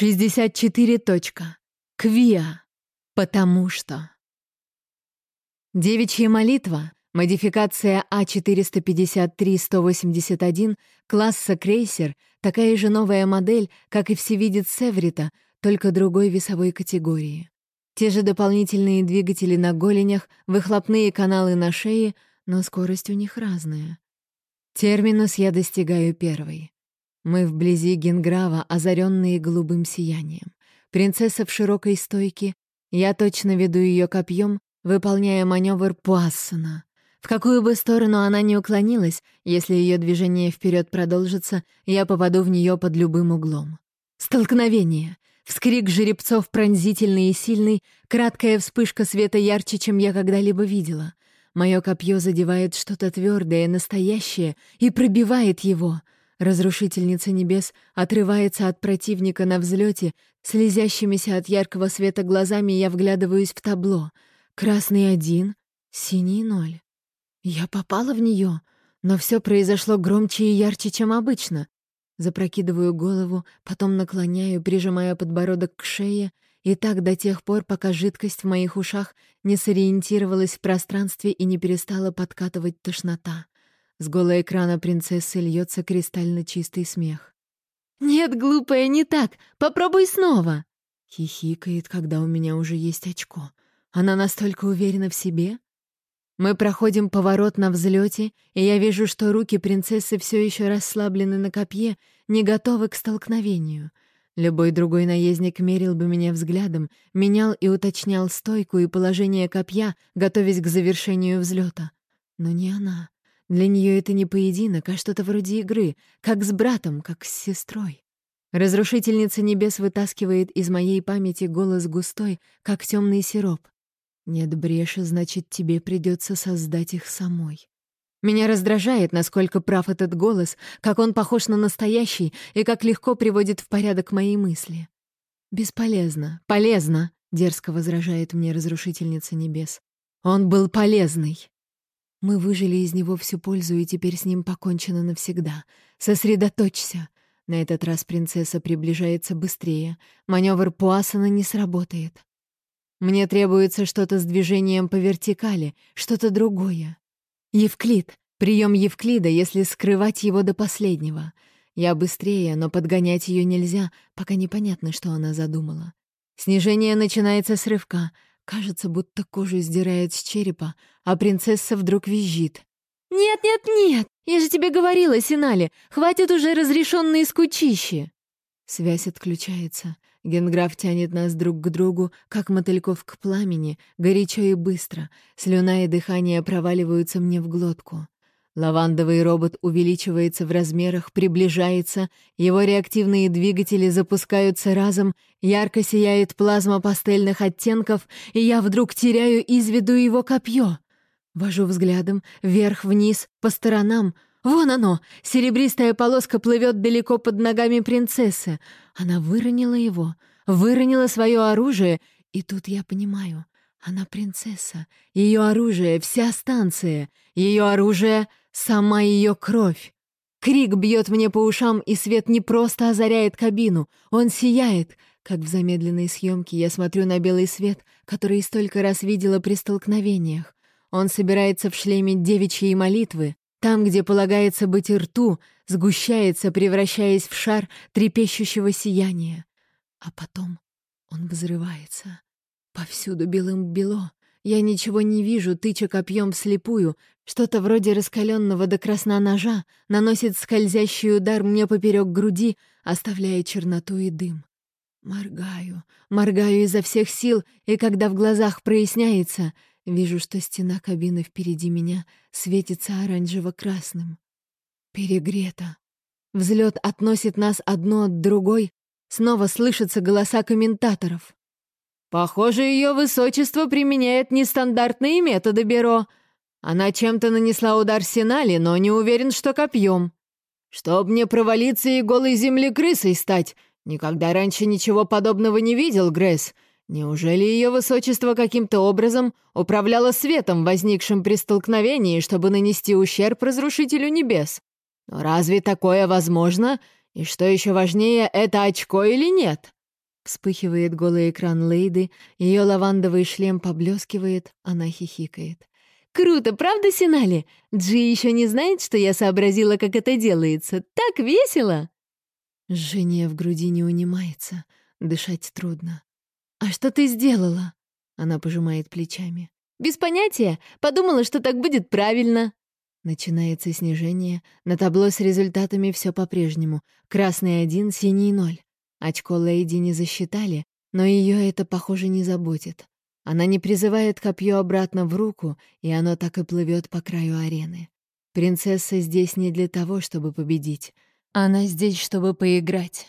64. Точка. Квиа. Потому что. Девичья молитва, модификация А453-181 класса крейсер, такая же новая модель, как и всевидец Севрита, только другой весовой категории. Те же дополнительные двигатели на голенях, выхлопные каналы на шее, но скорость у них разная. Терминус я достигаю первой. Мы вблизи Генграва, озаренные голубым сиянием. Принцесса в широкой стойке. Я точно веду ее копьем, выполняя маневр Пуассона. В какую бы сторону она ни уклонилась, если ее движение вперед продолжится, я попаду в нее под любым углом. Столкновение. Вскрик жеребцов пронзительный и сильный, краткая вспышка света ярче, чем я когда-либо видела. Мое копье задевает что-то твердое, настоящее, и пробивает его — Разрушительница небес отрывается от противника на взлете, слезящимися от яркого света глазами я вглядываюсь в табло. Красный один, синий ноль. Я попала в нее, но все произошло громче и ярче, чем обычно. Запрокидываю голову, потом наклоняю, прижимая подбородок к шее, и так до тех пор, пока жидкость в моих ушах не сориентировалась в пространстве и не перестала подкатывать тошнота. С голого экрана принцессы льется кристально чистый смех. «Нет, глупая, не так! Попробуй снова!» Хихикает, когда у меня уже есть очко. Она настолько уверена в себе. Мы проходим поворот на взлете, и я вижу, что руки принцессы все еще расслаблены на копье, не готовы к столкновению. Любой другой наездник мерил бы меня взглядом, менял и уточнял стойку и положение копья, готовясь к завершению взлета. Но не она. Для нее это не поединок, а что-то вроде игры, как с братом, как с сестрой. Разрушительница небес вытаскивает из моей памяти голос густой, как темный сироп. Нет бреши, значит, тебе придется создать их самой. Меня раздражает, насколько прав этот голос, как он похож на настоящий и как легко приводит в порядок мои мысли. «Бесполезно. Полезно», — дерзко возражает мне разрушительница небес. «Он был полезный». Мы выжили из него всю пользу, и теперь с ним покончено навсегда. Сосредоточься. На этот раз принцесса приближается быстрее. Маневр Пуассона не сработает. Мне требуется что-то с движением по вертикали, что-то другое. Евклид. Прием Евклида, если скрывать его до последнего. Я быстрее, но подгонять ее нельзя, пока непонятно, что она задумала. Снижение начинается с рывка — Кажется, будто кожу сдирает с черепа, а принцесса вдруг визжит. «Нет, нет, нет! Я же тебе говорила, Синали, хватит уже разрешенные скучищи!» Связь отключается. Генграф тянет нас друг к другу, как мотыльков к пламени, горячо и быстро. Слюна и дыхание проваливаются мне в глотку. Лавандовый робот увеличивается в размерах, приближается, его реактивные двигатели запускаются разом, ярко сияет плазма пастельных оттенков, и я вдруг теряю из виду его копье. Вожу взглядом вверх-вниз, по сторонам. Вон оно! Серебристая полоска плывет далеко под ногами принцессы. Она выронила его, выронила свое оружие, и тут я понимаю — она принцесса. Ее оружие — вся станция. Ее оружие — сама ее кровь. Крик бьет мне по ушам, и свет не просто озаряет кабину. Он сияет. Как в замедленной съемке я смотрю на белый свет, который столько раз видела при столкновениях. Он собирается в шлеме девичьей молитвы, там, где полагается быть рту, сгущается, превращаясь в шар трепещущего сияния. А потом он взрывается. Повсюду белым бело. Я ничего не вижу, тыча копьем вслепую. Что-то вроде раскаленного до красна ножа наносит скользящий удар мне поперек груди, оставляя черноту и дым. Моргаю, моргаю изо всех сил, и когда в глазах проясняется, вижу, что стена кабины впереди меня светится оранжево-красным. Перегрето. Взлет относит нас одно от другой, снова слышатся голоса комментаторов. Похоже, ее высочество применяет нестандартные методы, Беро. Она чем-то нанесла удар Синали, но не уверен, что копьем. Чтоб мне провалиться и голой земли крысой стать. Никогда раньше ничего подобного не видел, Грейс. Неужели ее высочество каким-то образом управляло светом, возникшим при столкновении, чтобы нанести ущерб разрушителю небес? Но разве такое возможно? И что еще важнее, это очко или нет? Вспыхивает голый экран Лейды, ее лавандовый шлем поблескивает, она хихикает. «Круто, правда, Синали? Джи еще не знает, что я сообразила, как это делается. Так весело!» Жжение в груди не унимается, дышать трудно. «А что ты сделала?» Она пожимает плечами. «Без понятия. Подумала, что так будет правильно». Начинается снижение. На табло с результатами все по-прежнему. Красный один, синий ноль. Очко Лейди не засчитали, но ее это, похоже, не заботит. Она не призывает копье обратно в руку, и оно так и плывет по краю арены. Принцесса здесь не для того, чтобы победить. Она здесь, чтобы поиграть.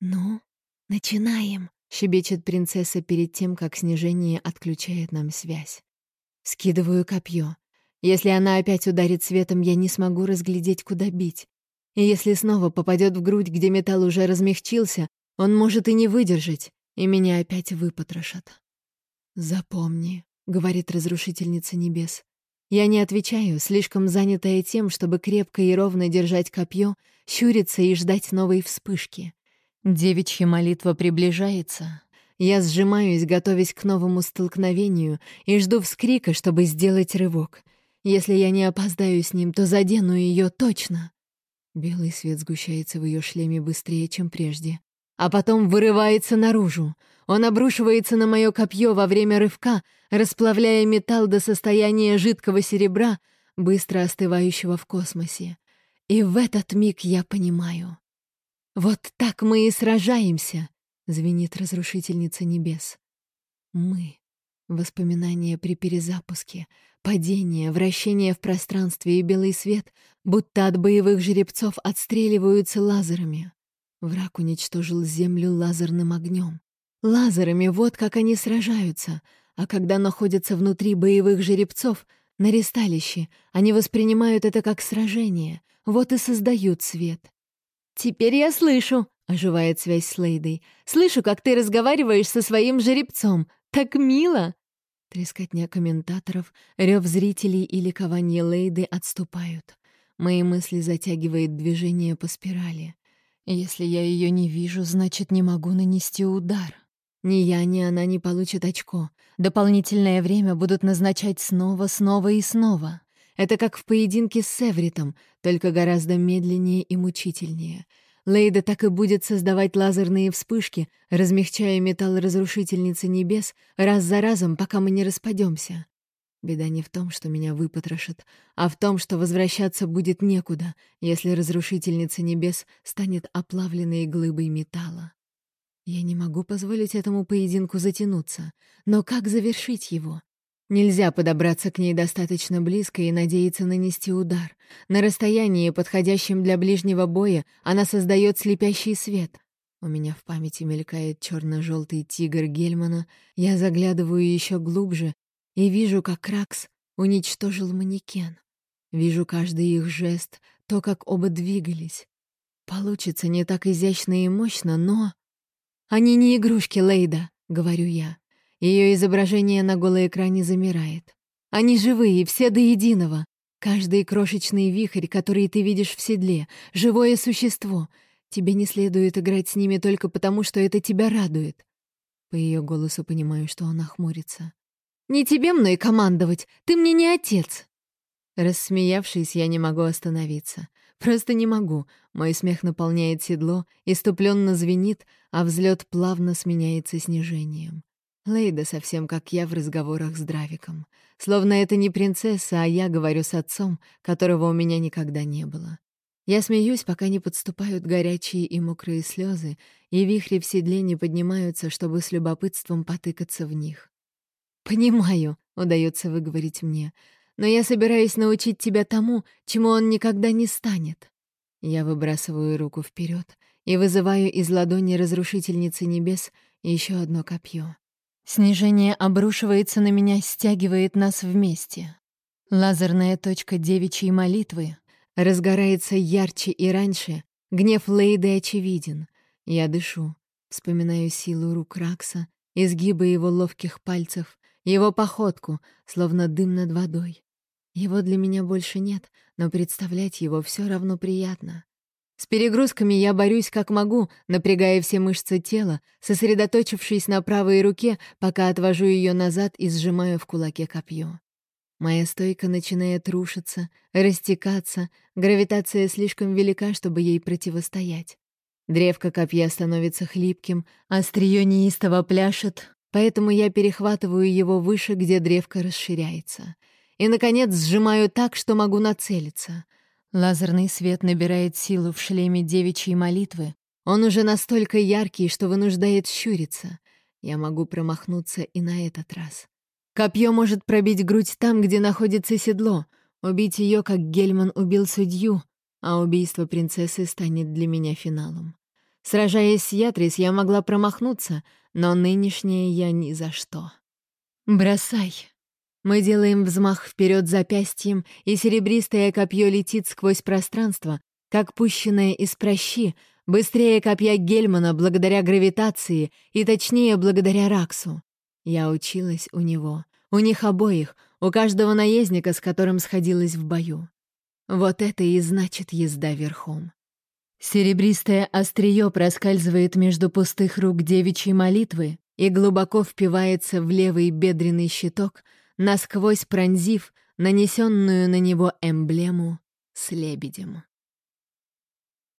«Ну, начинаем», — щебечет принцесса перед тем, как снижение отключает нам связь. Скидываю копье. Если она опять ударит светом, я не смогу разглядеть, куда бить. И если снова попадет в грудь, где металл уже размягчился, он может и не выдержать, и меня опять выпотрошат. «Запомни», — говорит разрушительница небес. Я не отвечаю, слишком занятая тем, чтобы крепко и ровно держать копье, щуриться и ждать новой вспышки. Девичья молитва приближается. Я сжимаюсь, готовясь к новому столкновению, и жду вскрика, чтобы сделать рывок. Если я не опоздаю с ним, то задену ее точно. Белый свет сгущается в ее шлеме быстрее, чем прежде. А потом вырывается наружу. Он обрушивается на мое копье во время рывка, расплавляя металл до состояния жидкого серебра, быстро остывающего в космосе. И в этот миг я понимаю. «Вот так мы и сражаемся!» — звенит разрушительница небес. «Мы». Воспоминания при перезапуске, падение, вращение в пространстве и белый свет, будто от боевых жеребцов отстреливаются лазерами. Враг уничтожил Землю лазерным огнем. Лазерами вот как они сражаются, а когда находятся внутри боевых жеребцов, на ресталище, они воспринимают это как сражение, вот и создают свет. «Теперь я слышу», — оживает связь с Лейдой. «Слышу, как ты разговариваешь со своим жеребцом. Так мило!» Трескотня комментаторов, рев зрителей и ликование Лейды отступают. Мои мысли затягивает движение по спирали. Если я ее не вижу, значит, не могу нанести удар. Ни я, ни она не получат очко. Дополнительное время будут назначать снова, снова и снова. Это как в поединке с Севритом, только гораздо медленнее и мучительнее — Лейда так и будет создавать лазерные вспышки, размягчая металл разрушительницы небес раз за разом, пока мы не распадемся. Беда не в том, что меня выпотрошат, а в том, что возвращаться будет некуда, если разрушительница небес станет оплавленной глыбой металла. Я не могу позволить этому поединку затянуться, но как завершить его? Нельзя подобраться к ней достаточно близко и надеяться нанести удар. На расстоянии, подходящем для ближнего боя, она создает слепящий свет. У меня в памяти мелькает черно-желтый тигр Гельмана. Я заглядываю еще глубже и вижу, как Кракс уничтожил манекен. Вижу каждый их жест, то, как оба двигались. Получится не так изящно и мощно, но... «Они не игрушки, Лейда», — говорю я. Ее изображение на голой экране замирает. Они живые, все до единого. Каждый крошечный вихрь, который ты видишь в седле, живое существо. Тебе не следует играть с ними только потому, что это тебя радует. По ее голосу понимаю, что она хмурится. «Не тебе мной командовать, ты мне не отец!» Рассмеявшись, я не могу остановиться. Просто не могу. Мой смех наполняет седло, иступленно звенит, а взлет плавно сменяется снижением. Лейда совсем как я в разговорах с Дравиком. Словно это не принцесса, а я говорю с отцом, которого у меня никогда не было. Я смеюсь, пока не подступают горячие и мокрые слезы, и вихри в седле не поднимаются, чтобы с любопытством потыкаться в них. «Понимаю», — удается выговорить мне, «но я собираюсь научить тебя тому, чему он никогда не станет». Я выбрасываю руку вперед и вызываю из ладони разрушительницы небес еще одно копье. Снижение обрушивается на меня, стягивает нас вместе. Лазерная точка девичьей молитвы разгорается ярче и раньше. Гнев Лейды очевиден. Я дышу, вспоминаю силу рук Ракса, изгибы его ловких пальцев, его походку, словно дым над водой. Его для меня больше нет, но представлять его все равно приятно. С перегрузками я борюсь как могу, напрягая все мышцы тела, сосредоточившись на правой руке, пока отвожу ее назад и сжимаю в кулаке копье. Моя стойка начинает рушиться, растекаться, гравитация слишком велика, чтобы ей противостоять. Древко копья становится хлипким, острие неистово пляшет, поэтому я перехватываю его выше, где древко расширяется. И, наконец, сжимаю так, что могу нацелиться. Лазерный свет набирает силу в шлеме девичьей молитвы. Он уже настолько яркий, что вынуждает щуриться. Я могу промахнуться и на этот раз. Копье может пробить грудь там, где находится седло, убить ее, как Гельман убил судью, а убийство принцессы станет для меня финалом. Сражаясь с Ятрис, я могла промахнуться, но нынешнее я ни за что. «Бросай!» Мы делаем взмах вперед запястьем, и серебристое копье летит сквозь пространство, как пущенное из прощи, быстрее копья Гельмана благодаря гравитации и точнее благодаря Раксу. Я училась у него, у них обоих, у каждого наездника, с которым сходилась в бою. Вот это и значит езда верхом. Серебристое острие проскальзывает между пустых рук девичьей молитвы и глубоко впивается в левый бедренный щиток, насквозь пронзив нанесенную на него эмблему с лебедем.